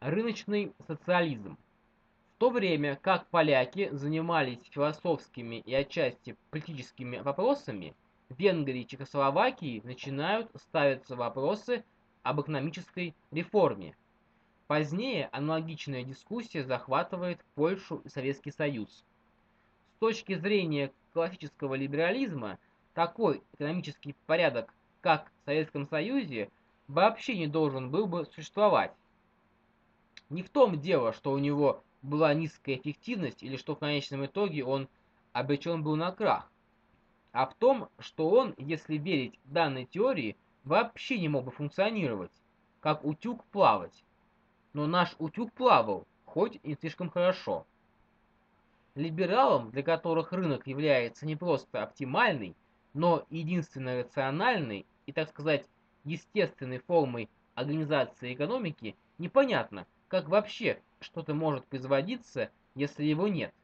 Рыночный социализм. В то время как поляки занимались философскими и отчасти политическими вопросами, в Венгрии и Чехословакии начинают ставиться вопросы об экономической реформе. Позднее аналогичная дискуссия захватывает Польшу и Советский Союз. С точки зрения классического либерализма, такой экономический порядок, как в Советском Союзе, вообще не должен был бы существовать. Не в том дело, что у него была низкая эффективность или что в конечном итоге он обречен был на крах, а в том, что он, если верить данной теории, вообще не мог бы функционировать, как утюг плавать но наш утюг плавал, хоть и слишком хорошо. Либералам, для которых рынок является не просто оптимальной, но единственно рациональной и, так сказать, естественной формой организации экономики, непонятно, как вообще что-то может производиться, если его нет.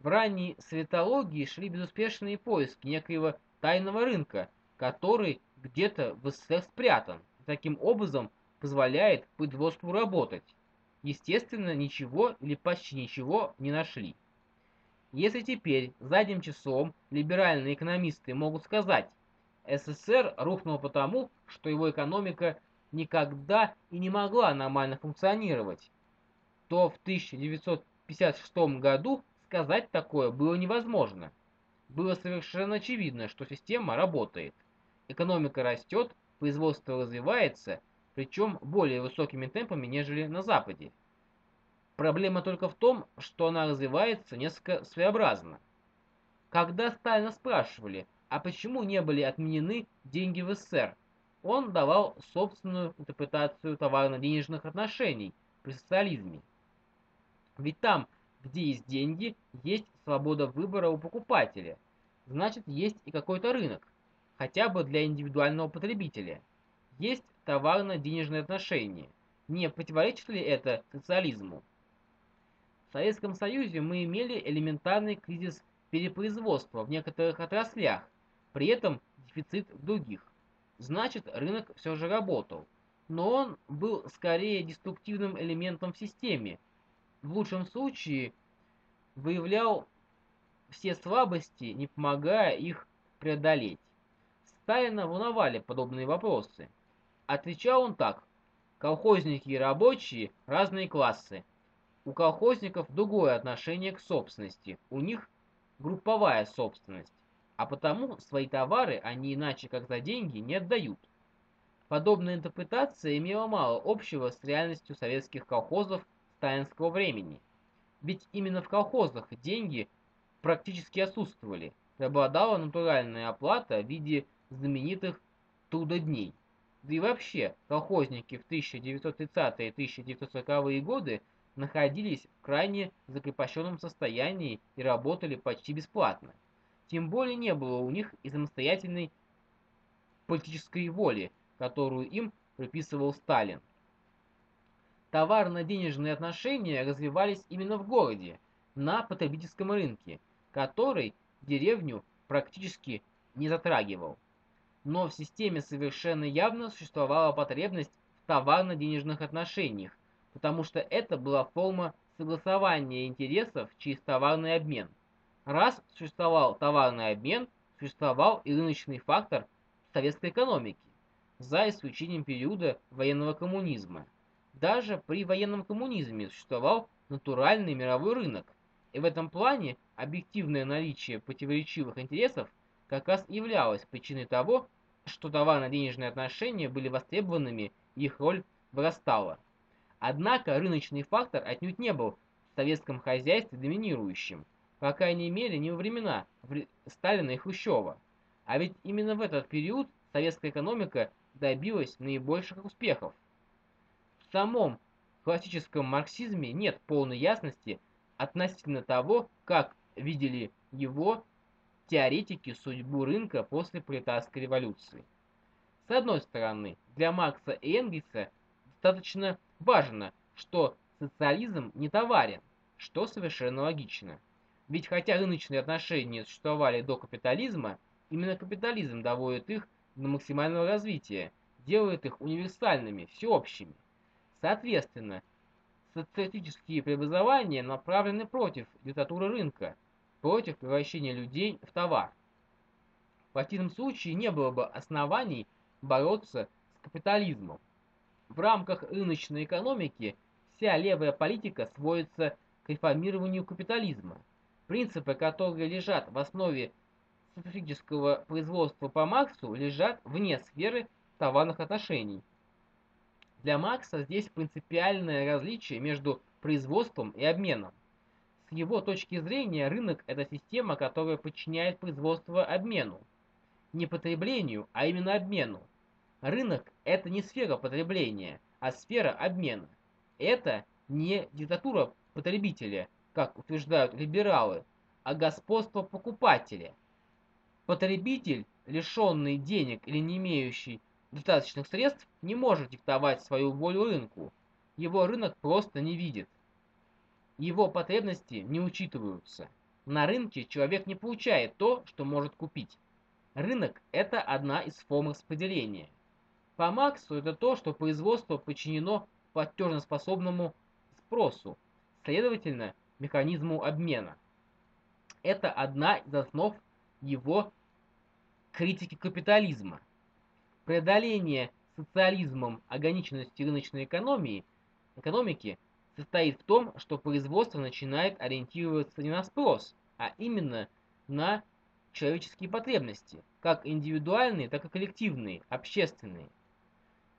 В ранней светологии шли безуспешные поиски некоего тайного рынка, который где-то в СССР спрятан. Таким образом, позволяет производству работать. Естественно, ничего или почти ничего не нашли. Если теперь задним числом либеральные экономисты могут сказать, СССР рухнул потому, что его экономика никогда и не могла нормально функционировать, то в 1956 году сказать такое было невозможно. Было совершенно очевидно, что система работает. Экономика растет, производство развивается, причем более высокими темпами, нежели на Западе. Проблема только в том, что она развивается несколько своеобразно. Когда Сталина спрашивали, а почему не были отменены деньги в СССР, он давал собственную интерпретацию товарно-денежных отношений при социализме. Ведь там, где есть деньги, есть свобода выбора у покупателя, значит есть и какой-то рынок, хотя бы для индивидуального потребителя. Есть товарно-денежные отношения. Не противоречит ли это социализму? В Советском Союзе мы имели элементарный кризис перепроизводства в некоторых отраслях, при этом дефицит в других. Значит, рынок все же работал. Но он был скорее деструктивным элементом в системе. В лучшем случае выявлял все слабости, не помогая их преодолеть. Сталина волновали подобные вопросы. Отвечал он так. Колхозники и рабочие – разные классы. У колхозников другое отношение к собственности. У них групповая собственность. А потому свои товары они иначе как за деньги не отдают. Подобная интерпретация имела мало общего с реальностью советских колхозов сталинского времени. Ведь именно в колхозах деньги практически отсутствовали. Преобладала натуральная оплата в виде знаменитых трудодней. Да и вообще, колхозники в 1930-е и 1940-е годы находились в крайне закрепощенном состоянии и работали почти бесплатно. Тем более не было у них и самостоятельной политической воли, которую им приписывал Сталин. Товарно-денежные отношения развивались именно в городе, на потребительском рынке, который деревню практически не затрагивал но в системе совершенно явно существовала потребность в товарно-денежных отношениях, потому что это была форма согласования интересов через товарный обмен. Раз существовал товарный обмен, существовал и рыночный фактор советской экономики, за исключением периода военного коммунизма. Даже при военном коммунизме существовал натуральный мировой рынок, и в этом плане объективное наличие противоречивых интересов как раз являлось причиной того, что товарно-денежные отношения были востребованными, их роль вырастала. Однако рыночный фактор отнюдь не был в советском хозяйстве доминирующим, по крайней мере не во времена Сталина и Хрущева. А ведь именно в этот период советская экономика добилась наибольших успехов. В самом классическом марксизме нет полной ясности относительно того, как видели его теоретики судьбу рынка после пролетарской революции. С одной стороны, для Маркса и Энгельса достаточно важно, что социализм не товарен, что совершенно логично. Ведь хотя рыночные отношения существовали до капитализма, именно капитализм доводит их до максимального развития, делает их универсальными, всеобщими. Соответственно, социалистические преобразования направлены против диктатуры рынка, против превращения людей в товар. В противном случае не было бы оснований бороться с капитализмом. В рамках рыночной экономики вся левая политика сводится к реформированию капитализма. Принципы, которые лежат в основе специфического производства по Марксу, лежат вне сферы товарных отношений. Для Маркса здесь принципиальное различие между производством и обменом. С его точки зрения рынок – это система, которая подчиняет производство обмену. Не потреблению, а именно обмену. Рынок – это не сфера потребления, а сфера обмена. Это не диктатура потребителя, как утверждают либералы, а господство покупателя. Потребитель, лишенный денег или не имеющий достаточных средств не может диктовать свою волю рынку. Его рынок просто не видит. Его потребности не учитываются. На рынке человек не получает то, что может купить. Рынок – это одна из форм распределения. По Марксу это то, что производство подчинено платежноспособному спросу, следовательно, механизму обмена. Это одна из основ его критики капитализма. Преодоление социализмом ограниченности рыночной экономии, экономики состоит в том, что производство начинает ориентироваться не на спрос, а именно на человеческие потребности, как индивидуальные, так и коллективные, общественные.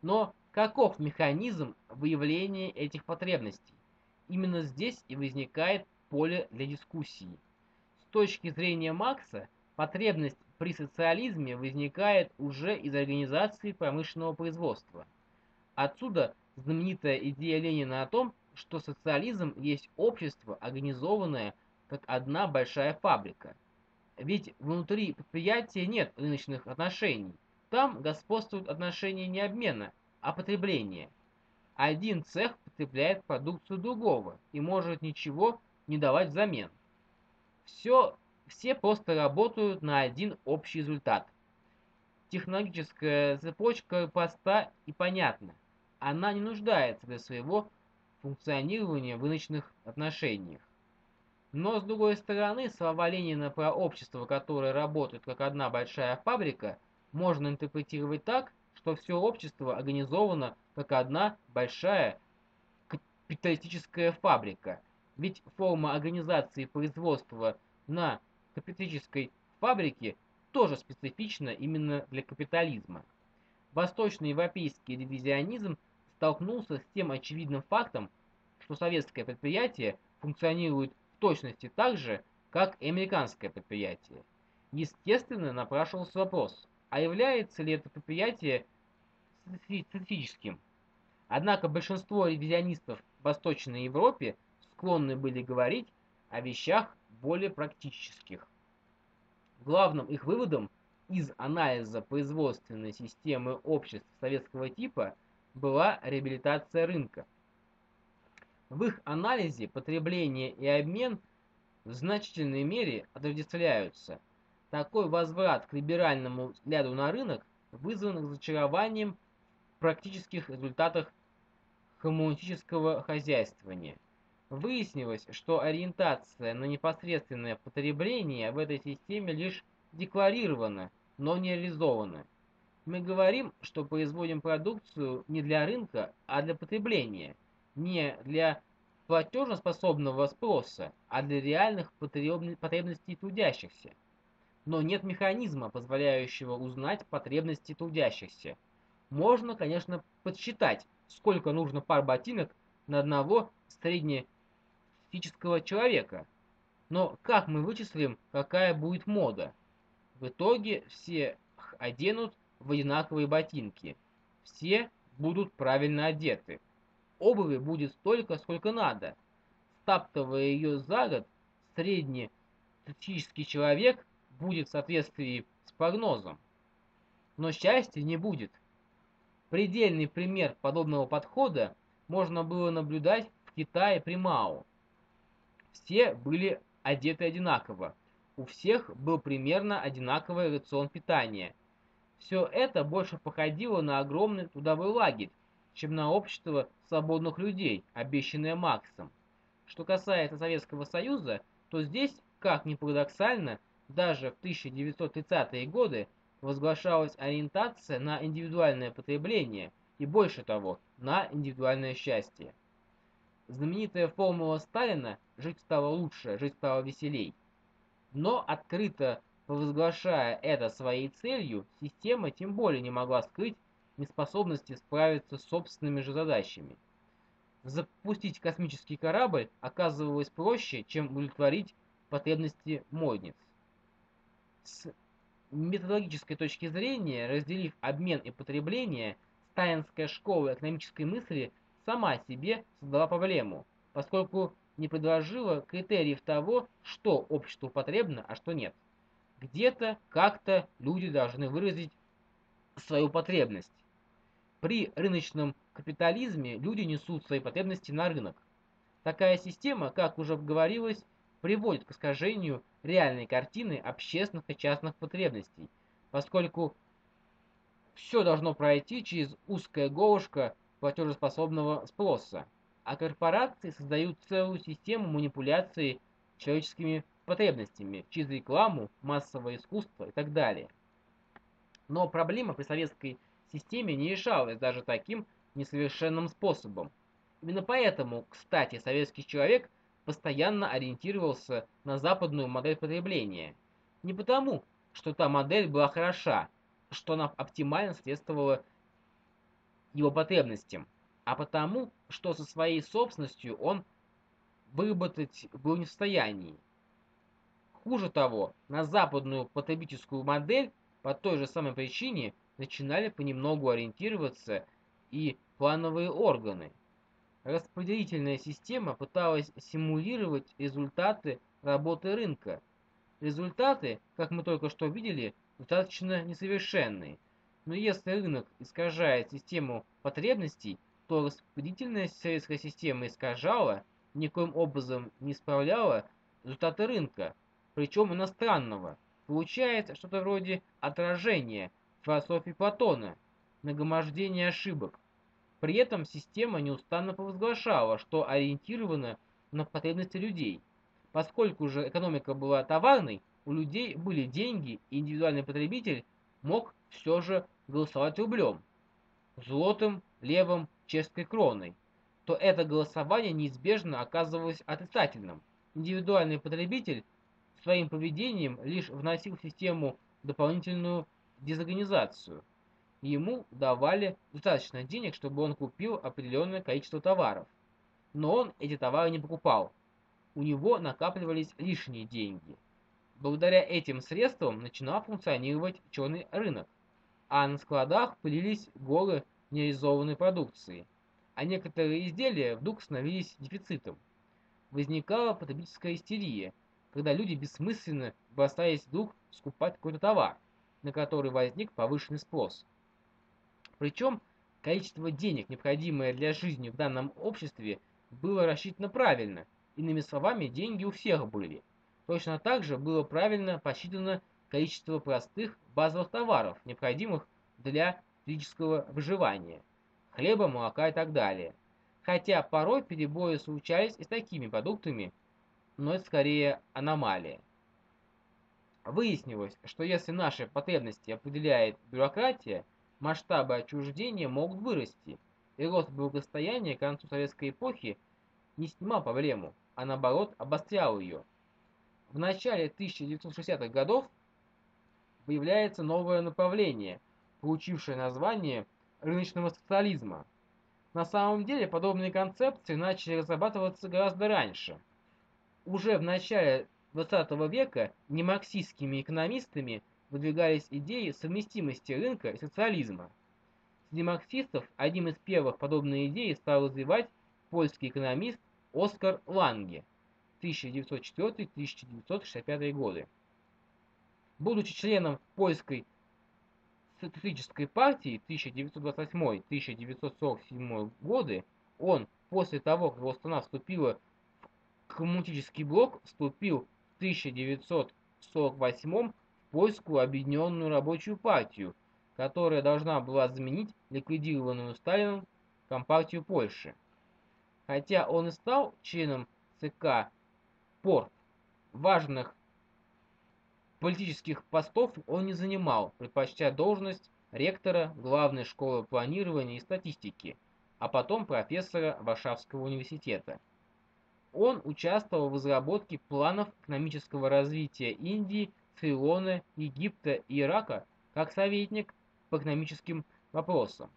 Но каков механизм выявления этих потребностей? Именно здесь и возникает поле для дискуссии. С точки зрения Маркса, потребность при социализме возникает уже из организации промышленного производства. Отсюда знаменитая идея Ленина о том, что социализм есть общество, организованное как одна большая фабрика. Ведь внутри предприятия нет рыночных отношений. Там господствуют отношения не обмена, а потребления. Один цех потребляет продукцию другого и может ничего не давать взамен. Все все просто работают на один общий результат. Технологическая цепочка проста и понятна. Она не нуждается для своего функционирования в рыночных отношениях. Но, с другой стороны, слова Ленина про общество, которое работает как одна большая фабрика, можно интерпретировать так, что все общество организовано как одна большая капиталистическая фабрика. Ведь форма организации производства на капиталистической фабрики тоже специфично именно для капитализма. Восточноевропейский ревизионизм столкнулся с тем очевидным фактом, что советское предприятие функционирует в точности так же, как и американское предприятие. Естественно, напрашивался вопрос, а является ли это предприятие специфическим? Однако большинство ревизионистов в Восточной Европе склонны были говорить о вещах более практических. Главным их выводом из анализа производственной системы обществ советского типа была реабилитация рынка. В их анализе потребление и обмен в значительной мере отождествляются. Такой возврат к либеральному взгляду на рынок вызван разочарованием в практических результатах коммунистического хозяйствования – Выяснилось, что ориентация на непосредственное потребление в этой системе лишь декларирована, но не реализована. Мы говорим, что производим продукцию не для рынка, а для потребления, не для платежеспособного спроса, а для реальных потребностей трудящихся. Но нет механизма, позволяющего узнать потребности трудящихся. Можно, конечно, подсчитать, сколько нужно пар ботинок на одного средне физического человека. Но как мы вычислим, какая будет мода? В итоге все оденут в одинаковые ботинки. Все будут правильно одеты. Обуви будет столько, сколько надо. Стаптывая ее за год, средний статистический человек будет в соответствии с прогнозом. Но счастья не будет. Предельный пример подобного подхода можно было наблюдать в Китае при Мао. Все были одеты одинаково. У всех был примерно одинаковый рацион питания. Все это больше походило на огромный трудовой лагерь, чем на общество свободных людей, обещанное Марксом. Что касается Советского Союза, то здесь, как ни парадоксально, даже в 1930-е годы возглашалась ориентация на индивидуальное потребление и, больше того, на индивидуальное счастье. Знаменитая формула Сталина «жить стало лучше, жить стало веселей». Но открыто провозглашая это своей целью, система тем более не могла скрыть неспособности справиться с собственными же задачами. Запустить космический корабль оказывалось проще, чем удовлетворить потребности модниц. С методологической точки зрения, разделив обмен и потребление, сталинская школа экономической мысли сама себе создала проблему, поскольку не предложила критериев того, что обществу потребно, а что нет. Где-то, как-то люди должны выразить свою потребность. При рыночном капитализме люди несут свои потребности на рынок. Такая система, как уже говорилось, приводит к искажению реальной картины общественных и частных потребностей, поскольку все должно пройти через узкое горлышко платежеспособного спроса, а корпорации создают целую систему манипуляции человеческими потребностями через рекламу, массовое искусство и так далее. Но проблема при советской системе не решалась даже таким несовершенным способом. Именно поэтому, кстати, советский человек постоянно ориентировался на западную модель потребления. Не потому, что та модель была хороша, что она оптимально соответствовала его потребностям, а потому, что со своей собственностью он выработать был не в состоянии. Хуже того, на западную потребительскую модель по той же самой причине начинали понемногу ориентироваться и плановые органы. Распределительная система пыталась симулировать результаты работы рынка. Результаты, как мы только что видели, достаточно несовершенные. Но если рынок искажает систему потребностей, то распределительная советская система искажала, никоим образом не исправляла результаты рынка, причем иностранного. Получается что-то вроде отражения философии Платона, нагромождение ошибок. При этом система неустанно провозглашала, что ориентирована на потребности людей. Поскольку же экономика была товарной, у людей были деньги, и индивидуальный потребитель мог все же голосовать рублем, злотым, левым, чешской кроной, то это голосование неизбежно оказывалось отрицательным. Индивидуальный потребитель своим поведением лишь вносил в систему дополнительную дезорганизацию – Ему давали достаточно денег, чтобы он купил определенное количество товаров. Но он эти товары не покупал. У него накапливались лишние деньги. Благодаря этим средствам начинал функционировать черный рынок, а на складах пылились горы нереализованной продукции, а некоторые изделия вдруг становились дефицитом. Возникала потребительская истерия, когда люди бессмысленно бросались вдруг скупать какой-то товар, на который возник повышенный спрос. Причем количество денег, необходимое для жизни в данном обществе, было рассчитано правильно. Иными словами, деньги у всех были. Точно так же было правильно посчитано количество простых базовых товаров, необходимых для физического выживания. Хлеба, молока и так далее. Хотя порой перебои случались и с такими продуктами, но это скорее аномалия. Выяснилось, что если наши потребности определяет бюрократия – масштабы отчуждения могут вырасти, и рост благосостояния к концу советской эпохи не снимал проблему, а наоборот обострял ее. В начале 1960-х годов появляется новое направление, получившее название рыночного социализма. На самом деле подобные концепции начали разрабатываться гораздо раньше. Уже в начале 20 века немарксистскими экономистами выдвигались идеи совместимости рынка и социализма. Среди марксистов одним из первых подобные идеи стал развивать польский экономист Оскар Ланге 1904-1965 годы. Будучи членом польской социалистической партии 1928-1947 годы, он после того, как его страна вступила в коммунистический блок, вступил в 1948 польскую объединенную рабочую партию, которая должна была заменить ликвидированную Сталином Компартию Польши. Хотя он и стал членом ЦК Порт, важных политических постов он не занимал, предпочтя должность ректора главной школы планирования и статистики, а потом профессора Варшавского университета. Он участвовал в разработке планов экономического развития Индии, Цейлона, Египта и Ирака как советник по экономическим вопросам.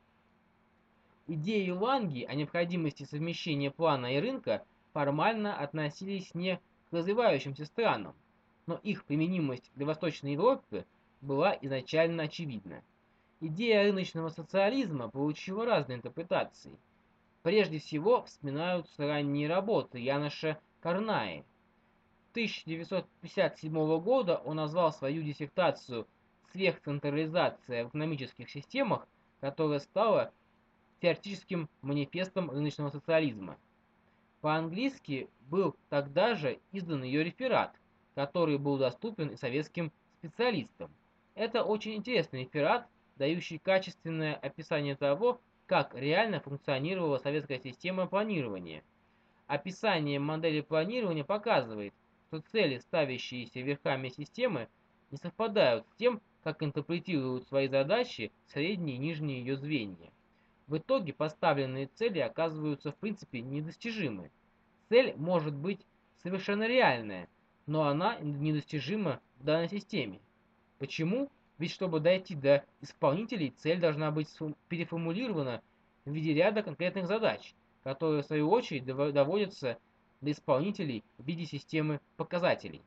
Идеи Ланги о необходимости совмещения плана и рынка формально относились не к развивающимся странам, но их применимость для Восточной Европы была изначально очевидна. Идея рыночного социализма получила разные интерпретации. Прежде всего вспоминаются ранние работы Яноша Карнаи. 1957 года он назвал свою диссертацию «Сверхцентрализация в экономических системах», которая стала теоретическим манифестом рыночного социализма. По-английски был тогда же издан ее реферат, который был доступен и советским специалистам. Это очень интересный реферат, дающий качественное описание того, как реально функционировала советская система планирования. Описание модели планирования показывает, что цели, ставящиеся верхами системы, не совпадают с тем, как интерпретируют свои задачи средние и нижние ее звенья. В итоге поставленные цели оказываются в принципе недостижимы. Цель может быть совершенно реальная, но она недостижима в данной системе. Почему? Ведь чтобы дойти до исполнителей, цель должна быть переформулирована в виде ряда конкретных задач, которые в свою очередь доводятся до исполнителей в виде системы показателей.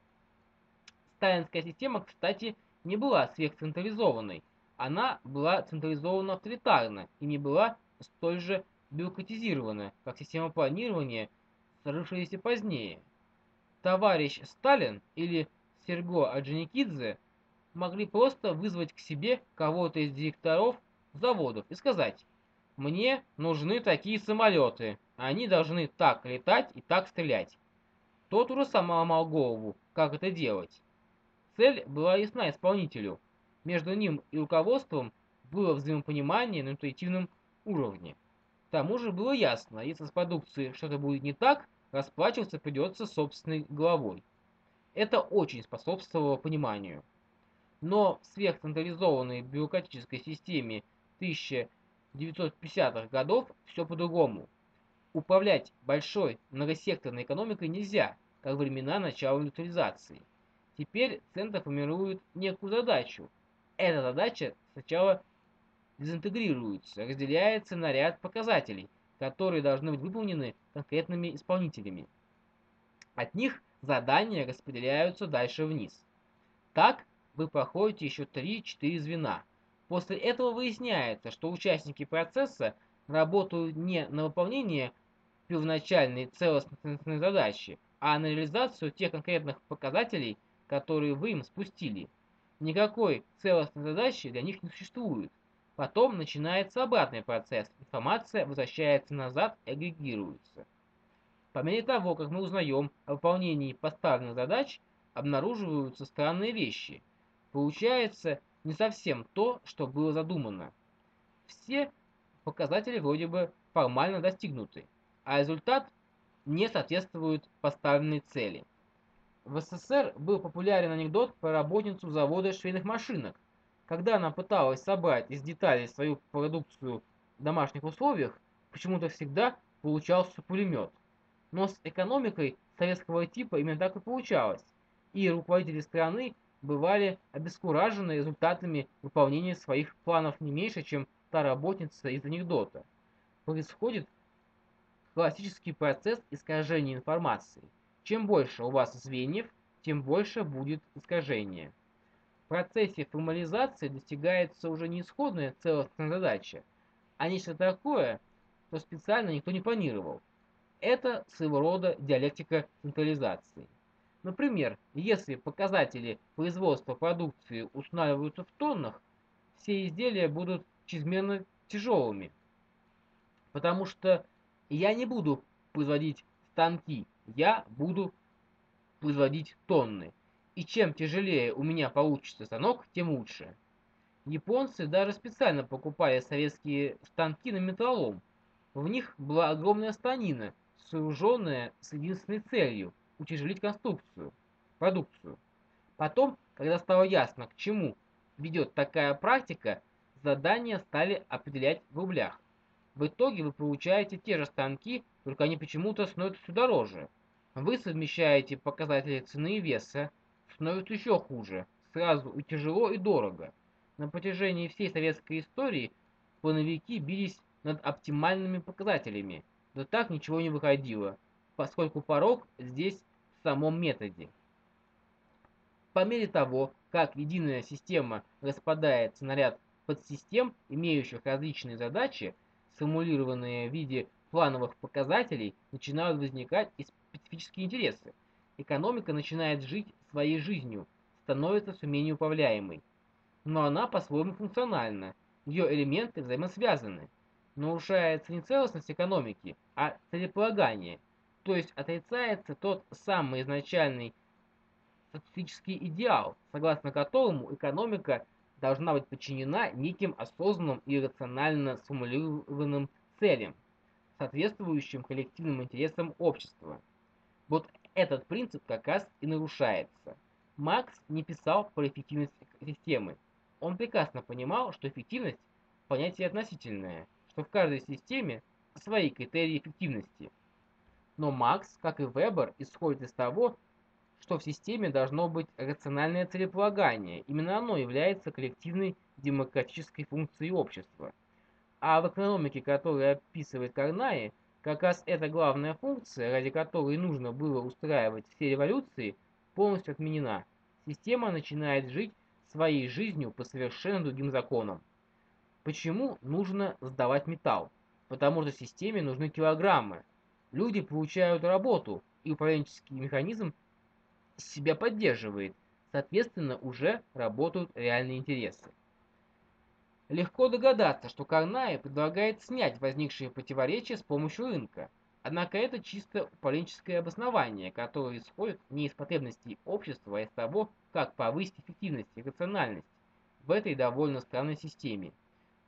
Сталинская система, кстати, не была сверхцентрализованной. Она была централизована авторитарно и не была столь же бюрократизирована, как система планирования, сложившаяся позднее – товарищ Сталин или Серго Орджоникидзе могли просто вызвать к себе кого-то из директоров заводов и сказать «Мне нужны такие самолеты, они должны так летать и так стрелять». Тот уже сам ломал голову, как это делать. Цель была ясна исполнителю. Между ним и руководством было взаимопонимание на интуитивном уровне. К тому же было ясно, если с продукцией что-то будет не так, расплачиваться придется собственной головой. Это очень способствовало пониманию. Но в сверхцентрализованной бюрократической системе 1950-х годов все по-другому. Управлять большой многосекторной экономикой нельзя, как времена начала индустриализации. Теперь центр формирует некую задачу. Эта задача сначала дезинтегрируется, разделяется на ряд показателей, которые должны быть выполнены конкретными исполнителями. От них задания распределяются дальше вниз. Так вы проходите еще 3-4 звена. После этого выясняется, что участники процесса работают не на выполнение первоначальной целостной задачи, а на реализацию тех конкретных показателей, которые вы им спустили. Никакой целостной задачи для них не существует. Потом начинается обратный процесс. Информация возвращается назад и агрегируется. По мере того, как мы узнаем о выполнении поставленных задач, обнаруживаются странные вещи. Получается не совсем то, что было задумано. Все показатели вроде бы формально достигнуты, а результат не соответствует поставленной цели. В СССР был популярен анекдот про работницу завода швейных машинок, когда она пыталась собрать из деталей свою продукцию в домашних условиях, почему-то всегда получался пулемет. Но с экономикой советского типа именно так и получалось, и руководители страны бывали обескуражены результатами выполнения своих планов не меньше, чем та работница из анекдота. Происходит классический процесс искажения информации. Чем больше у вас звеньев, тем больше будет искажение. В процессе формализации достигается уже не исходная целостная задача, а нечто такое, что специально никто не планировал. Это своего рода диалектика централизации. Например, если показатели производства продукции устанавливаются в тоннах, все изделия будут чрезмерно тяжелыми. Потому что я не буду производить станки, я буду производить тонны и чем тяжелее у меня получится станок, тем лучше. Японцы даже специально покупали советские станки на металлолом. В них была огромная станина, сооруженная с единственной целью – утяжелить конструкцию, продукцию. Потом, когда стало ясно, к чему ведет такая практика, задания стали определять в рублях. В итоге вы получаете те же станки, только они почему-то стоят все дороже. Вы совмещаете показатели цены и веса, становится еще хуже, сразу и тяжело, и дорого. На протяжении всей советской истории плановики бились над оптимальными показателями, да так ничего не выходило, поскольку порог здесь в самом методе. По мере того, как единая система распадается на ряд подсистем, имеющих различные задачи, сформулированные в виде плановых показателей, начинают возникать и специфические интересы. Экономика начинает жить своей жизнью, становится все менее управляемой. Но она по-своему функциональна, ее элементы взаимосвязаны. Нарушается не целостность экономики, а целеполагание, то есть отрицается тот самый изначальный статистический идеал, согласно которому экономика должна быть подчинена неким осознанным и рационально сформулированным целям, соответствующим коллективным интересам общества. Вот этот принцип как раз и нарушается. Макс не писал про эффективность системы. Он прекрасно понимал, что эффективность – понятие относительное, что в каждой системе свои критерии эффективности. Но Макс, как и Вебер, исходит из того, что в системе должно быть рациональное целеполагание. Именно оно является коллективной демократической функцией общества. А в экономике, которую описывает Карнай, как раз эта главная функция, ради которой нужно было устраивать все революции, полностью отменена. Система начинает жить своей жизнью по совершенно другим законам. Почему нужно сдавать металл? Потому что системе нужны килограммы. Люди получают работу, и управленческий механизм себя поддерживает, соответственно уже работают реальные интересы. Легко догадаться, что Карная предлагает снять возникшие противоречия с помощью рынка. Однако это чисто управленческое обоснование, которое исходит не из потребностей общества, а из того, как повысить эффективность и рациональность в этой довольно странной системе.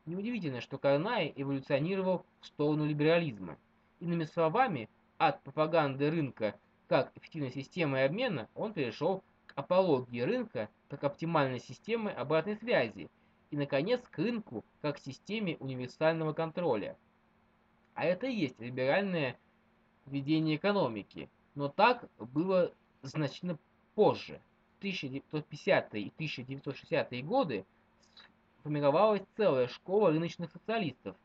Неудивительно, что Карнай эволюционировал в сторону либерализма. Иными словами, от пропаганды рынка как эффективной системы обмена, он перешел к апологии рынка как оптимальной системы обратной связи и, наконец, к рынку как системе универсального контроля. А это и есть либеральное ведение экономики, но так было значительно позже. В 1950-е и 1960-е годы сформировалась целая школа рыночных социалистов,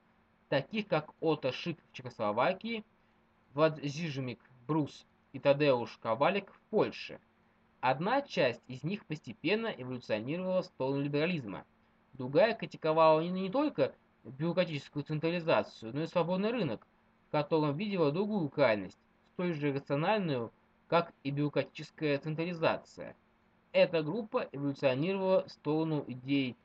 таких как Отто Шик в Чехословакии, Владзижмик Брус и Тадеуш Ковалик в Польше. Одна часть из них постепенно эволюционировала в сторону либерализма, другая критиковала не, только бюрократическую централизацию, но и свободный рынок, в котором видела другую крайность, столь же рациональную, как и бюрократическая централизация. Эта группа эволюционировала в сторону идей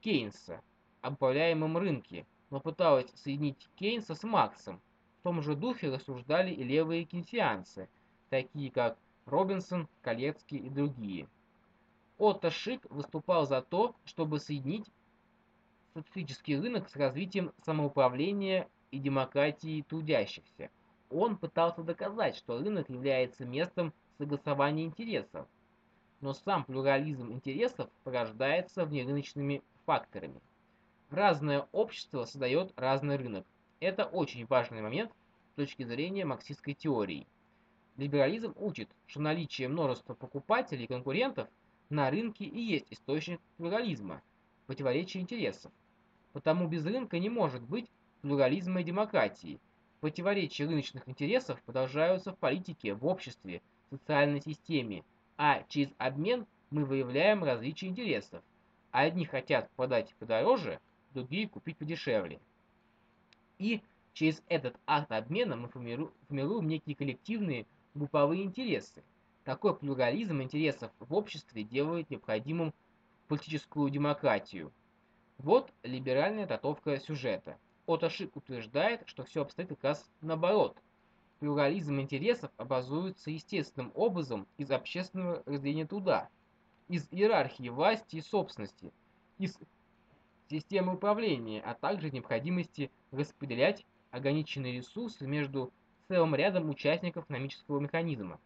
Кейнса об управляемом рынке, но пыталась соединить Кейнса с Марксом. В том же духе рассуждали и левые кейнсианцы – такие как Робинсон, Колецкий и другие. Отто Шик выступал за то, чтобы соединить социалистический рынок с развитием самоуправления и демократии трудящихся. Он пытался доказать, что рынок является местом согласования интересов, но сам плюрализм интересов порождается внерыночными факторами. Разное общество создает разный рынок. Это очень важный момент с точки зрения марксистской теории. Либерализм учит, что наличие множества покупателей и конкурентов на рынке и есть источник плурализма, противоречия интересов. Потому без рынка не может быть плурализма и демократии. Противоречия рыночных интересов продолжаются в политике, в обществе, в социальной системе, а через обмен мы выявляем различия интересов. Одни хотят продать подороже, другие купить подешевле. И через этот акт обмена мы формируем некие коллективные групповые интересы. Такой плюрализм интересов в обществе делает необходимым политическую демократию. Вот либеральная татовка сюжета. Отошик утверждает, что все обстоит как раз наоборот. Плюрализм интересов образуется естественным образом из общественного разделения труда, из иерархии власти и собственности, из системы управления, а также необходимости распределять ограниченные ресурсы между целым рядом участников экономического механизма.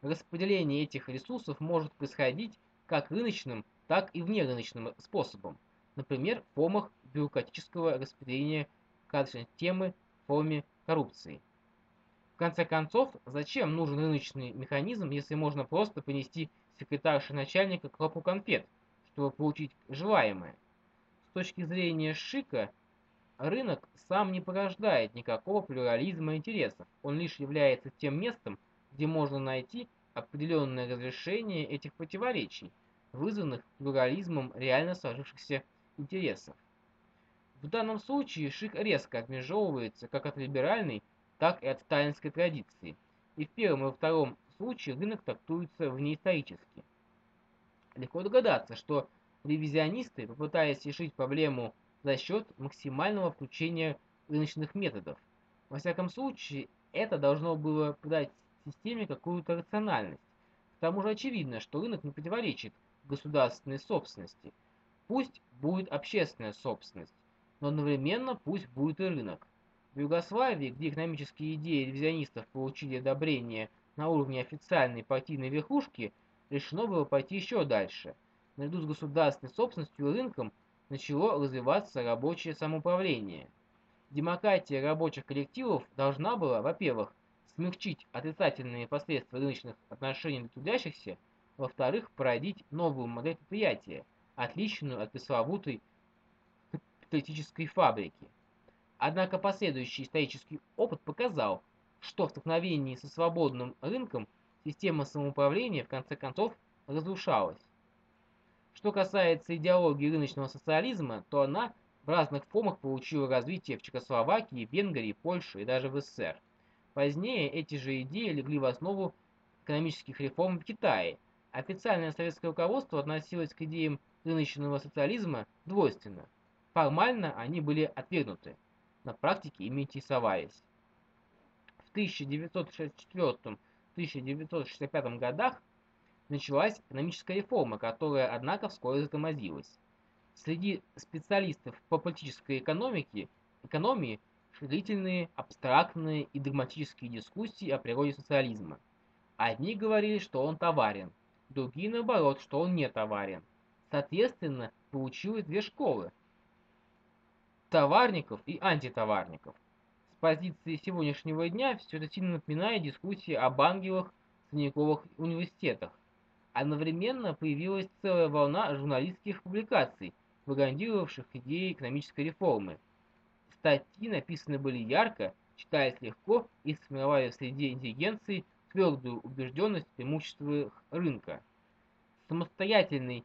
Распределение этих ресурсов может происходить как рыночным, так и внерыночным способом, например, в формах бюрократического распределения кадрочной темы в форме коррупции. В конце концов, зачем нужен рыночный механизм, если можно просто принести секретарше начальника коробку конфет, чтобы получить желаемое? С точки зрения Шика, рынок сам не порождает никакого плюрализма интересов, он лишь является тем местом, где можно найти определенное разрешение этих противоречий, вызванных плюрализмом реально сложившихся интересов. В данном случае Шик резко отмежевывается как от либеральной, так и от сталинской традиции, и в первом и во втором случае рынок трактуется внеисторически. Легко догадаться, что ревизионисты попытались решить проблему за счет максимального включения рыночных методов. Во всяком случае, это должно было придать системе какую-то рациональность. К тому же очевидно, что рынок не противоречит государственной собственности. Пусть будет общественная собственность, но одновременно пусть будет и рынок. В Югославии, где экономические идеи ревизионистов получили одобрение на уровне официальной партийной верхушки, решено было пойти еще дальше. Наряду с государственной собственностью и рынком начало развиваться рабочее самоуправление. Демократия рабочих коллективов должна была, во-первых, смягчить отрицательные последствия рыночных отношений для трудящихся, во-вторых, породить новую модель предприятия, отличную от пресловутой капиталистической фабрики. Однако последующий исторический опыт показал, что в столкновении со свободным рынком система самоуправления в конце концов разрушалась. Что касается идеологии рыночного социализма, то она в разных формах получила развитие в Чехословакии, Венгрии, Польше и даже в СССР. Позднее эти же идеи легли в основу экономических реформ в Китае. Официальное советское руководство относилось к идеям рыночного социализма двойственно. Формально они были отвергнуты, на практике ими интересовались. В 1964-1965 годах началась экономическая реформа, которая, однако, вскоре затормозилась. Среди специалистов по политической экономике, экономии длительные, абстрактные и догматические дискуссии о природе социализма. Одни говорили, что он товарен, другие, наоборот, что он не товарен. Соответственно, получилось две школы – товарников и антитоварников. С позиции сегодняшнего дня все это сильно напоминает дискуссии об ангелах в университетах. Одновременно появилась целая волна журналистских публикаций, пропагандировавших идеи экономической реформы – Статьи написаны были ярко, читаясь легко и сформировали в среде интеллигенции твердую убежденность в преимуществах рынка. Самостоятельной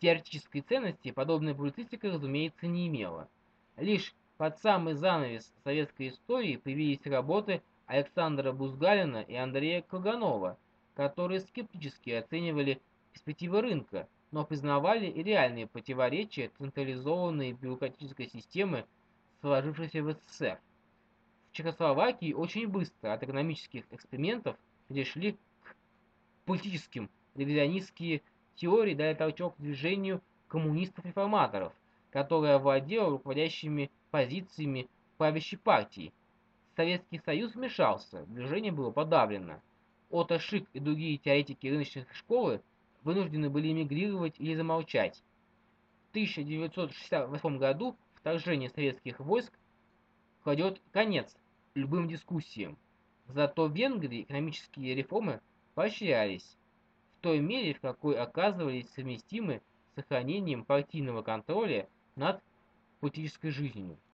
теоретической ценности подобная публицистика, разумеется, не имела. Лишь под самый занавес советской истории появились работы Александра Бузгалина и Андрея Каганова, которые скептически оценивали перспективы рынка, но признавали и реальные противоречия централизованной бюрократической системы сложившейся в СССР. В Чехословакии очень быстро от экономических экспериментов перешли к политическим ревизионистские теории дали толчок движению коммунистов-реформаторов, которое владело руководящими позициями правящей партии. Советский Союз вмешался, движение было подавлено. Отто Шик и другие теоретики рыночной школы вынуждены были эмигрировать или замолчать. В 1968 году вторжение советских войск кладет конец любым дискуссиям. Зато в Венгрии экономические реформы поощрялись в той мере, в какой оказывались совместимы с сохранением партийного контроля над политической жизнью.